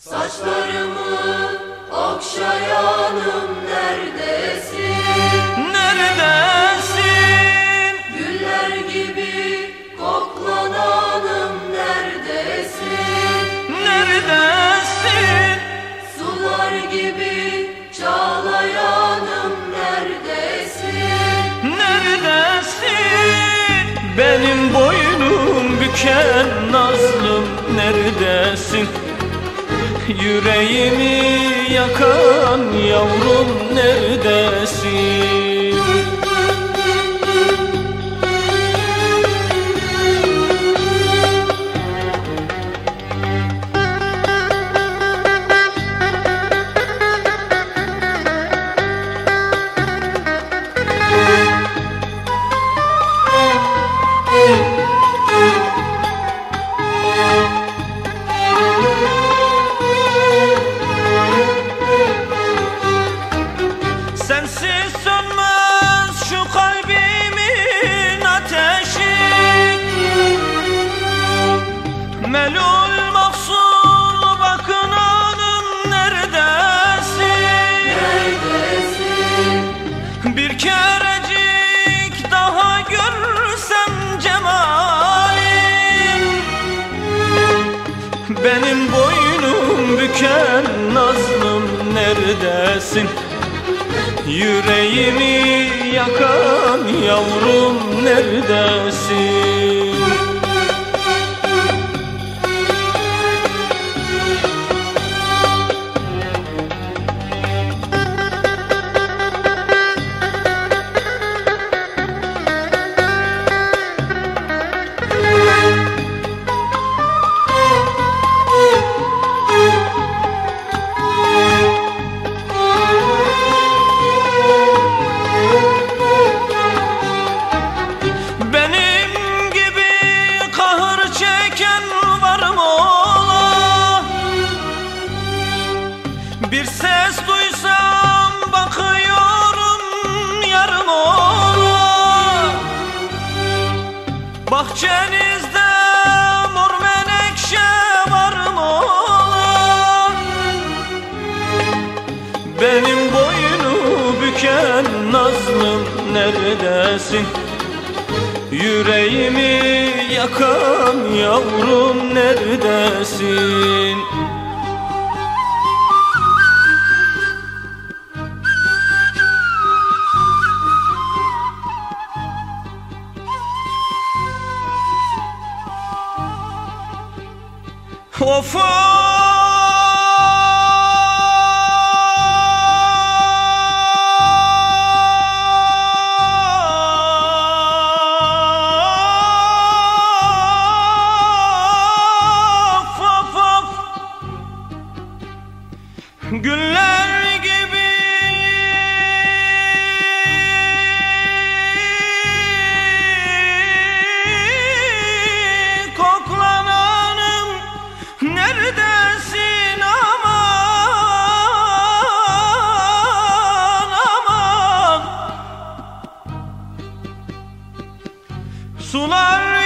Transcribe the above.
Saçlarımı okşayanım neredesin? Neredesin? Güller gibi koklananım neredesin? Neredesin? Sular gibi çağlayanım neredesin? Neredesin? Benim boynum büken nazlım neredesin? Yüreğimi yakan yavrum neredesin? Benim boynum büken nazlım neredesin? Yüreğimi yakan yavrum neredesin? Bahçenizde mor menekşe var mı ola? Benim boynu büken nazlım neredesin? Yüreğimi yakan yavrum neredesin? Of of of Güller Sular